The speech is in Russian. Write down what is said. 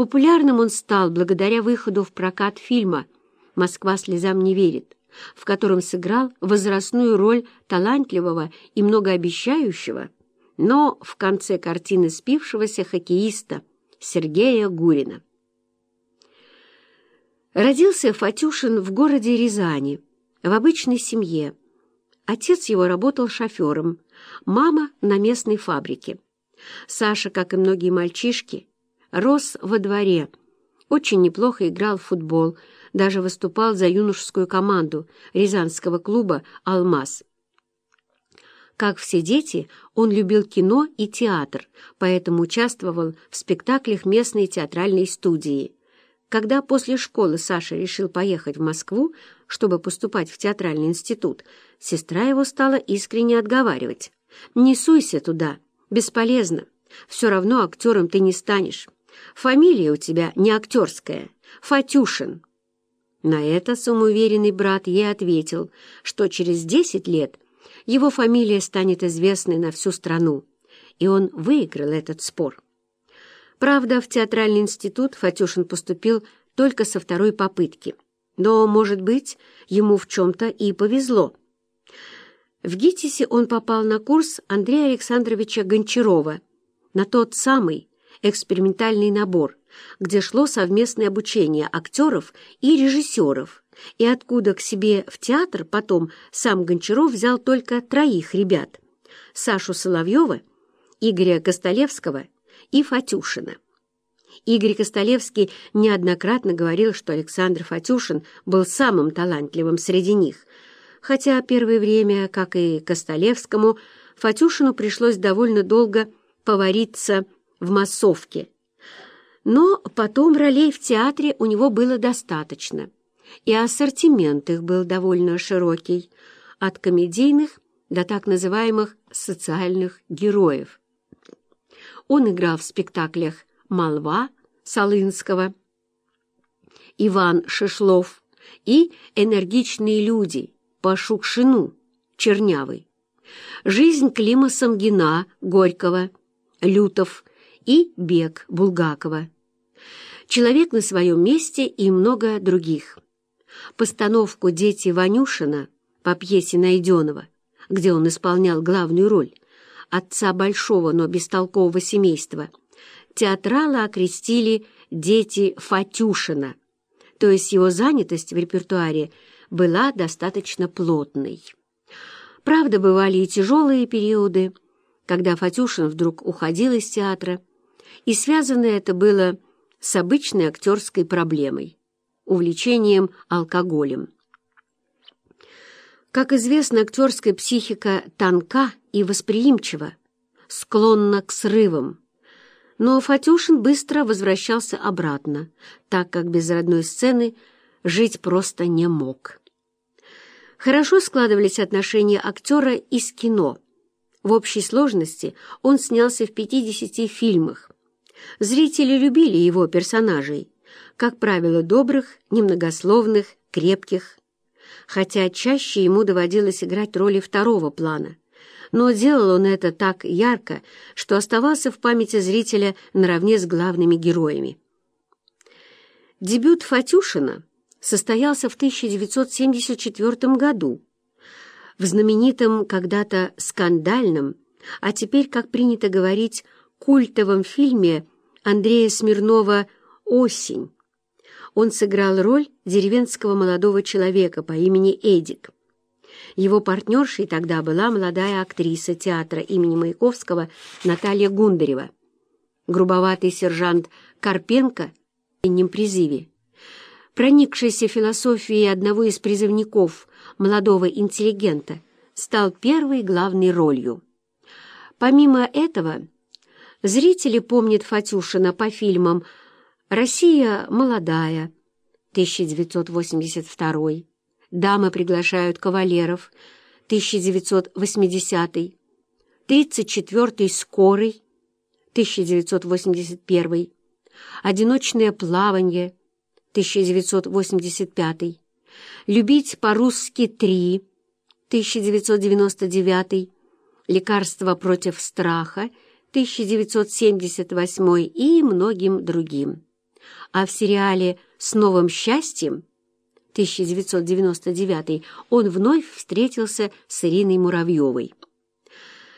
Популярным он стал благодаря выходу в прокат фильма «Москва слезам не верит», в котором сыграл возрастную роль талантливого и многообещающего, но в конце картины спившегося хоккеиста Сергея Гурина. Родился Фатюшин в городе Рязани, в обычной семье. Отец его работал шофером, мама — на местной фабрике. Саша, как и многие мальчишки, рос во дворе, очень неплохо играл в футбол, даже выступал за юношескую команду рязанского клуба «Алмаз». Как все дети, он любил кино и театр, поэтому участвовал в спектаклях местной театральной студии. Когда после школы Саша решил поехать в Москву, чтобы поступать в театральный институт, сестра его стала искренне отговаривать. «Не суйся туда, бесполезно. Все равно актером ты не станешь. Фамилия у тебя не актерская, Фатюшин». На это самоуверенный брат ей ответил, что через десять лет его фамилия станет известной на всю страну, и он выиграл этот спор. Правда, в театральный институт Фатюшин поступил только со второй попытки, но, может быть, ему в чем-то и повезло. В ГИТИСе он попал на курс Андрея Александровича Гончарова, на тот самый экспериментальный набор, где шло совместное обучение актеров и режиссеров, и откуда к себе в театр потом сам Гончаров взял только троих ребят — Сашу Соловьева, Игоря Костолевского и Фатюшина. Игорь Костолевский неоднократно говорил, что Александр Фатюшин был самым талантливым среди них, хотя первое время, как и Костолевскому, Фатюшину пришлось довольно долго повариться в массовке. Но потом ролей в театре у него было достаточно, и ассортимент их был довольно широкий, от комедийных до так называемых социальных героев. Он играл в спектаклях «Молва» Солынского, «Иван Шишлов» и «Энергичные люди» по Шукшину, Чернявый, «Жизнь Клима Самгина» Горького, Лютов и «Бег» Булгакова, «Человек на своем месте» и много других. Постановку «Дети Ванюшина» по пьесе Найденова, где он исполнял главную роль, отца большого, но бестолкового семейства, театрала окрестили «Дети Фатюшина», то есть его занятость в репертуаре была достаточно плотной. Правда, бывали и тяжелые периоды, когда Фатюшин вдруг уходил из театра, и связано это было с обычной актерской проблемой – увлечением алкоголем. Как известно, актерская психика тонка и восприимчива, склонна к срывам. Но Фатюшин быстро возвращался обратно, так как без родной сцены жить просто не мог. Хорошо складывались отношения актера и с кино. В общей сложности он снялся в 50 фильмах. Зрители любили его персонажей, как правило, добрых, немногословных, крепких, хотя чаще ему доводилось играть роли второго плана. Но делал он это так ярко, что оставался в памяти зрителя наравне с главными героями. Дебют Фатюшина состоялся в 1974 году в знаменитом когда-то скандальном, а теперь, как принято говорить, культовом фильме Андрея Смирнова «Осень», он сыграл роль деревенского молодого человека по имени Эдик. Его партнершей тогда была молодая актриса театра имени Маяковского Наталья Гундарева. Грубоватый сержант Карпенко в раннем призыве, проникшийся философией одного из призывников, молодого интеллигента, стал первой главной ролью. Помимо этого, зрители помнят Фатюшина по фильмам «Россия молодая», 1982, «Дамы приглашают кавалеров», 1980, «34-й скорый», 1981, «Одиночное плавание», 1985, «Любить по-русски 3», 1999, «Лекарство против страха», 1978 и многим другим. а в сериале «С новым счастьем» 1999 он вновь встретился с Ириной Муравьевой.